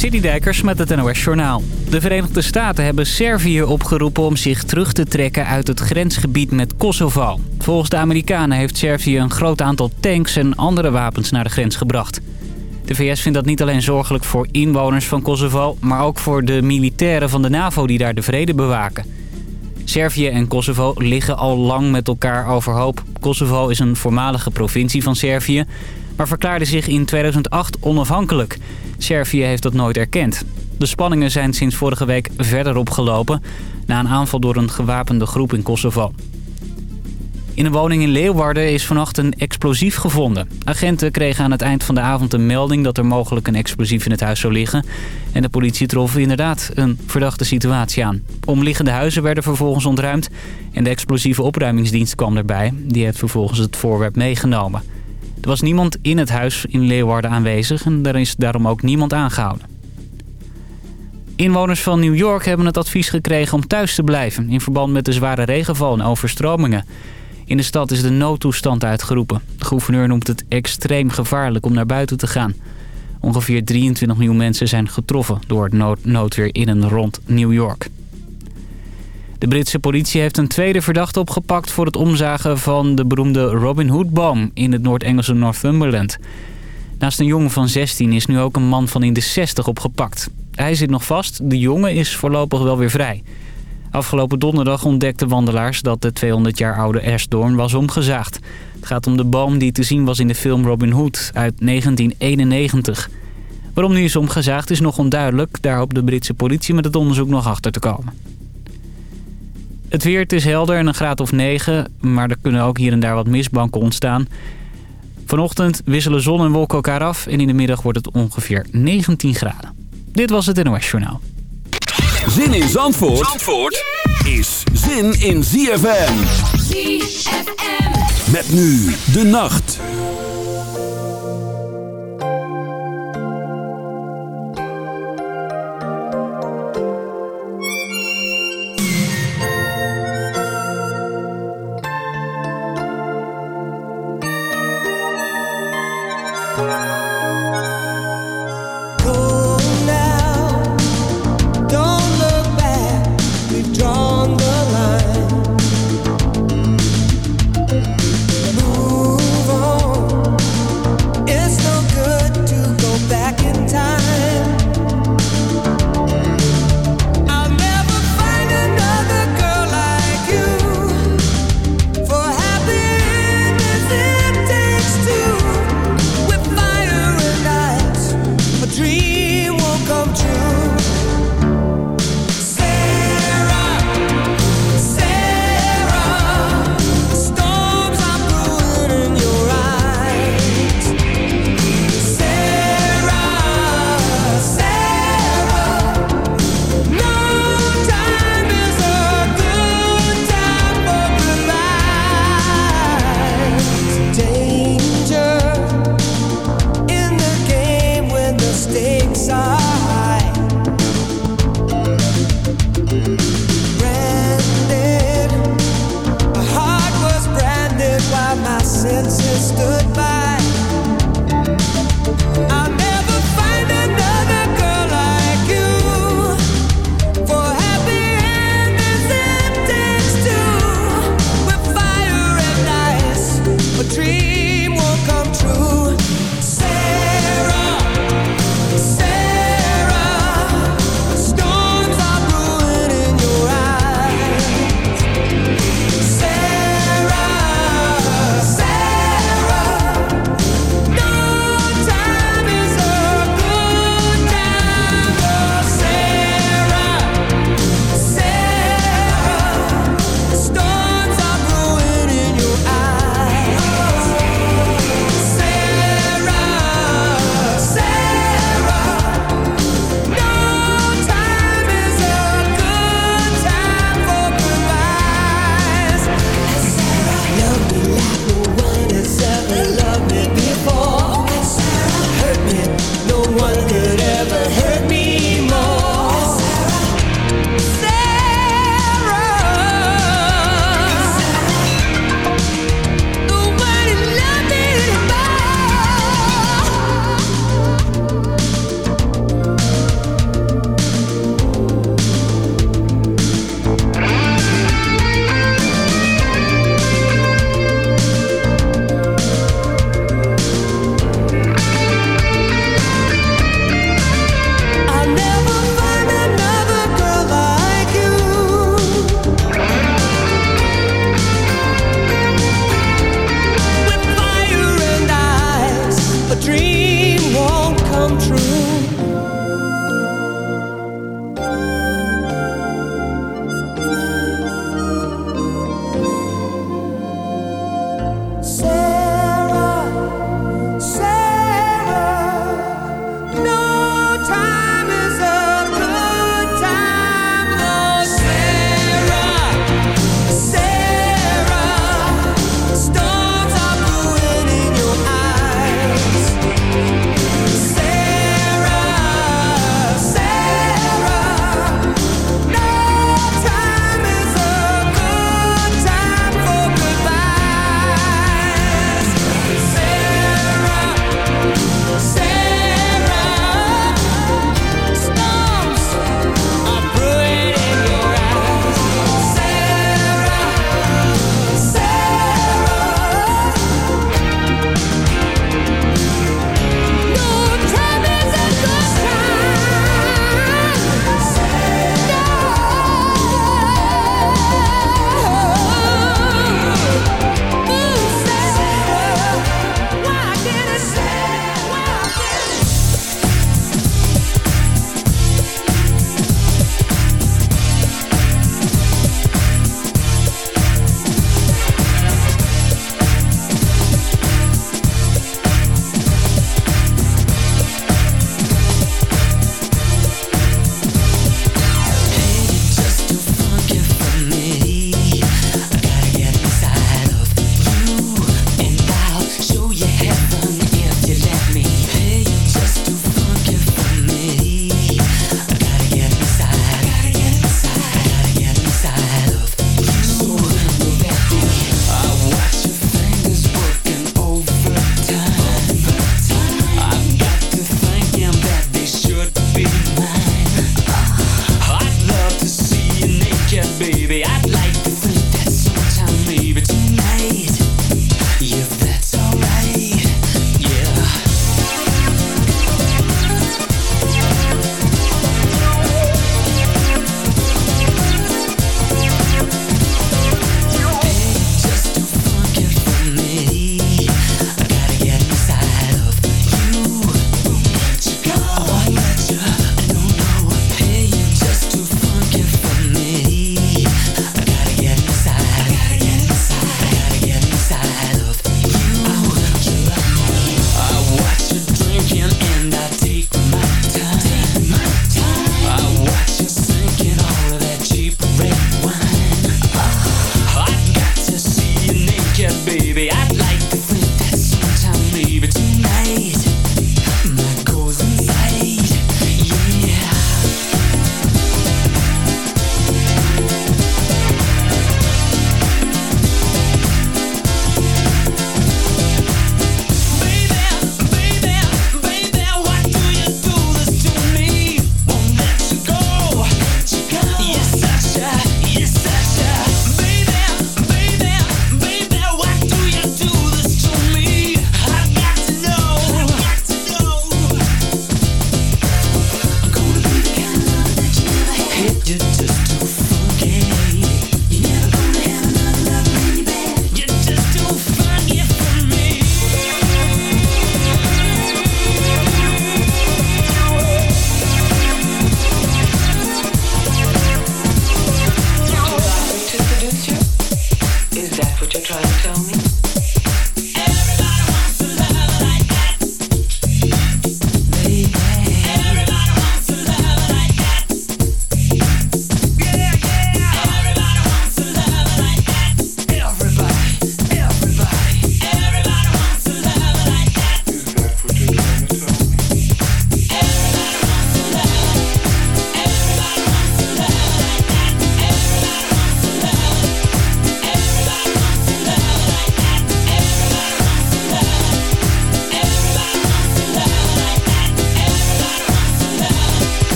Citydijkers met het NOS Journaal. De Verenigde Staten hebben Servië opgeroepen om zich terug te trekken uit het grensgebied met Kosovo. Volgens de Amerikanen heeft Servië een groot aantal tanks en andere wapens naar de grens gebracht. De VS vindt dat niet alleen zorgelijk voor inwoners van Kosovo... maar ook voor de militairen van de NAVO die daar de vrede bewaken. Servië en Kosovo liggen al lang met elkaar overhoop. Kosovo is een voormalige provincie van Servië... maar verklaarde zich in 2008 onafhankelijk. Servië heeft dat nooit erkend. De spanningen zijn sinds vorige week verder opgelopen... na een aanval door een gewapende groep in Kosovo. In een woning in Leeuwarden is vannacht een explosief gevonden. Agenten kregen aan het eind van de avond een melding dat er mogelijk een explosief in het huis zou liggen. En de politie trof inderdaad een verdachte situatie aan. Omliggende huizen werden vervolgens ontruimd en de explosieve opruimingsdienst kwam erbij. Die heeft vervolgens het voorwerp meegenomen. Er was niemand in het huis in Leeuwarden aanwezig en er is daarom ook niemand aangehouden. Inwoners van New York hebben het advies gekregen om thuis te blijven... in verband met de zware regenval en overstromingen. In de stad is de noodtoestand uitgeroepen. De gouverneur noemt het extreem gevaarlijk om naar buiten te gaan. Ongeveer 23 miljoen mensen zijn getroffen door het noodweer in en rond New York. De Britse politie heeft een tweede verdachte opgepakt... voor het omzagen van de beroemde Robin Hood-boom in het Noord-Engelse Northumberland. Naast een jongen van 16 is nu ook een man van in de 60 opgepakt. Hij zit nog vast, de jongen is voorlopig wel weer vrij. Afgelopen donderdag ontdekten wandelaars dat de 200 jaar oude Ashdoorn was omgezaagd. Het gaat om de boom die te zien was in de film Robin Hood uit 1991. Waarom nu is omgezaagd is nog onduidelijk. Daar hoopt de Britse politie met het onderzoek nog achter te komen. Het weer, het is helder en een graad of 9, maar er kunnen ook hier en daar wat mistbanken ontstaan. Vanochtend wisselen zon en wolken elkaar af en in de middag wordt het ongeveer 19 graden. Dit was het NOS Journaal. Zin in Zandvoort, Zandvoort is zin in ZFM. ZFM. Met nu de nacht. Is that what you're trying to tell me?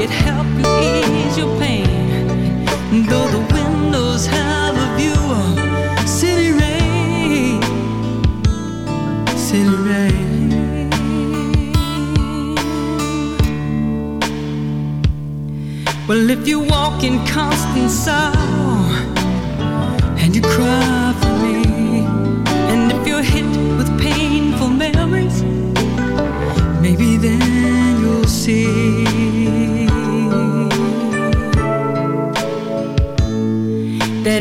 it help you ease your pain. Though the windows have a view of city rain, city rain. Well, if you walk in constant sorrow and you cry for me, and if you're hit with painful memories, maybe then you'll see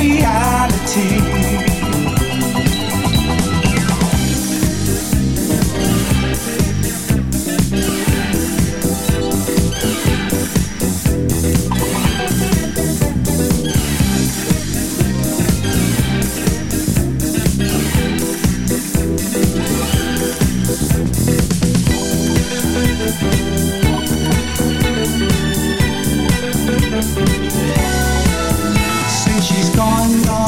Reality. Gone, gone, gone.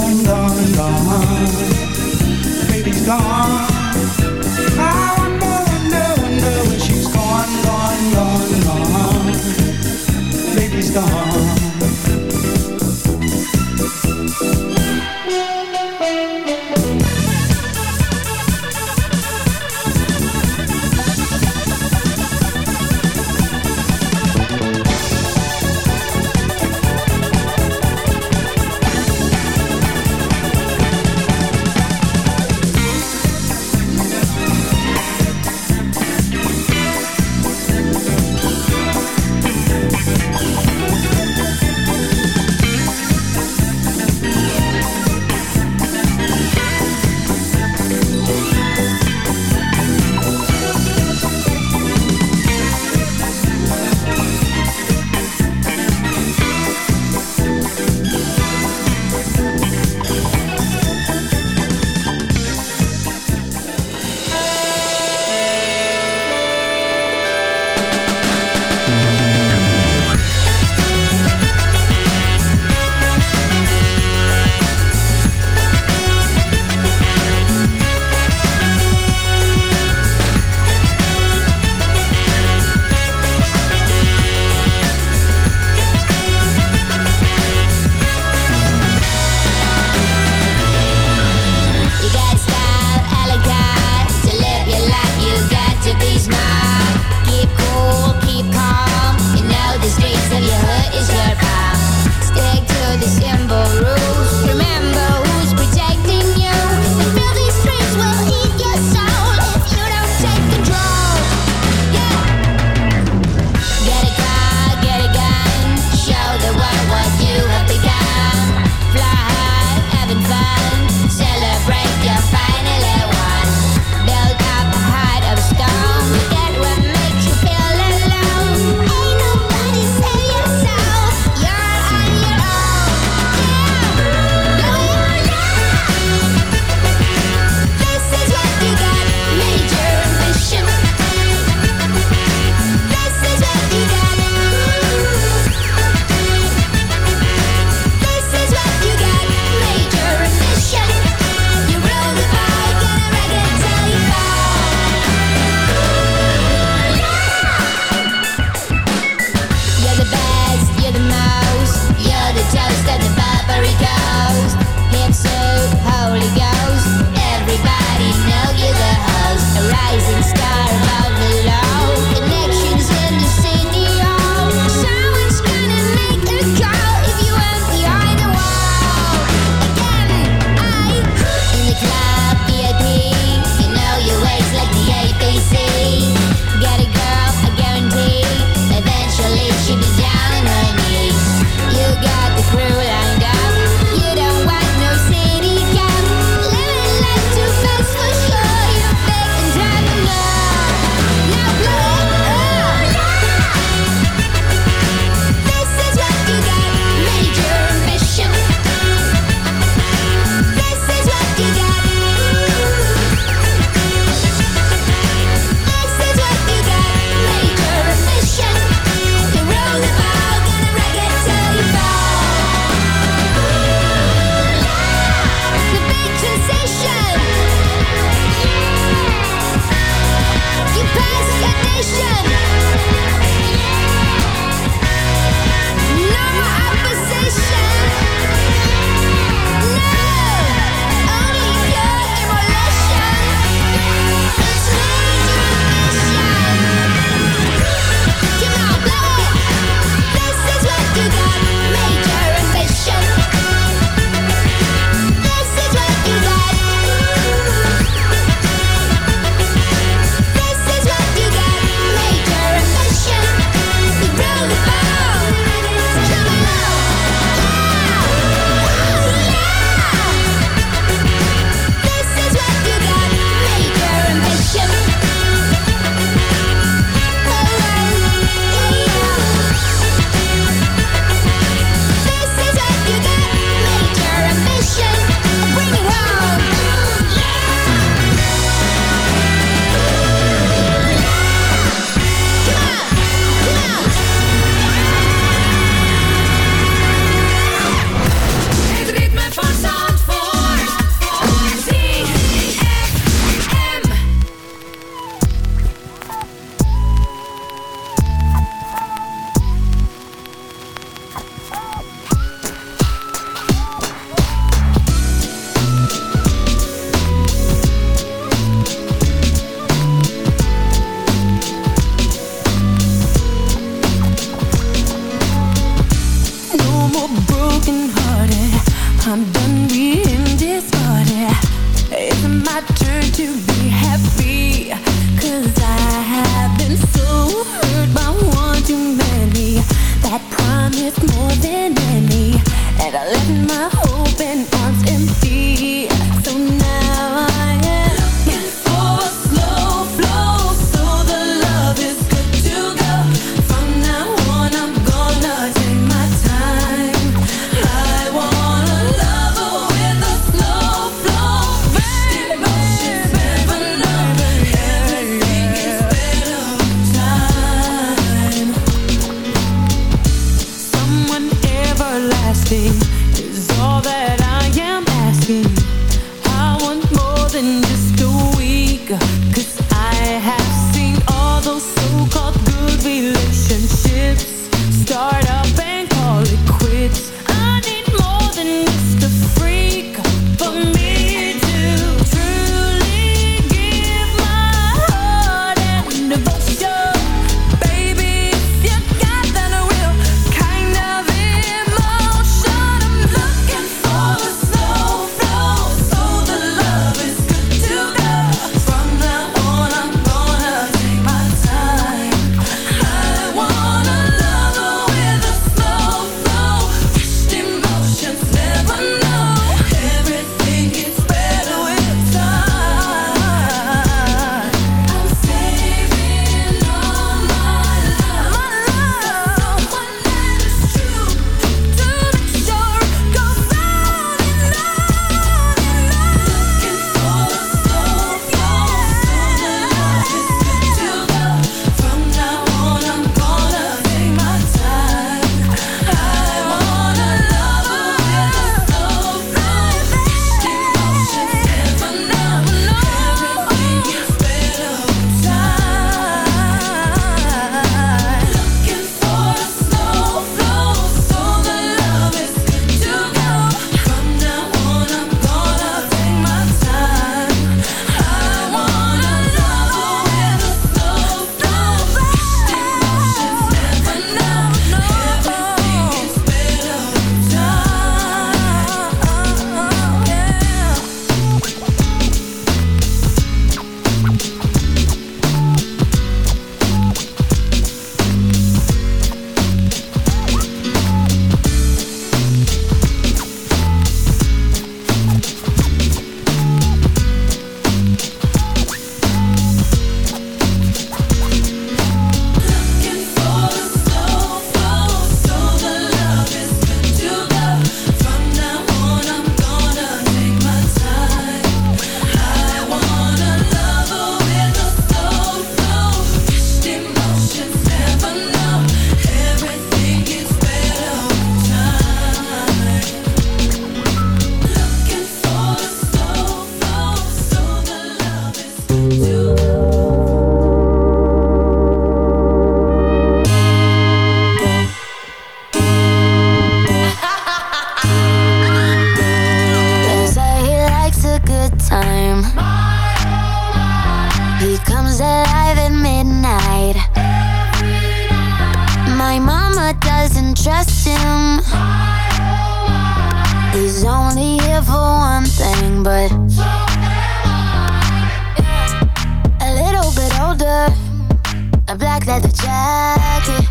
Black leather jacket,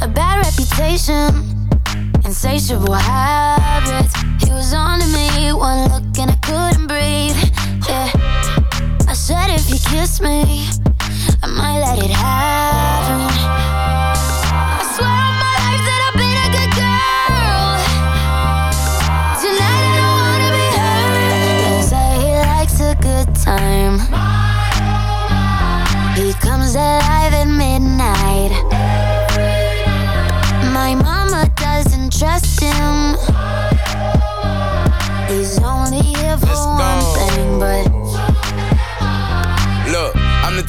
a bad reputation insatiable habits. He was on to me, one look and I couldn't breathe. Yeah, I said if you kiss me, I might let it happen. I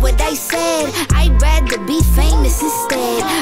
What I said. I'd rather be famous instead.